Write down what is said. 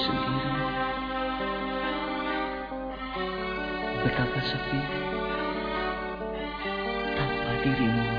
sendiri. Betapa sepi tanpa dirimu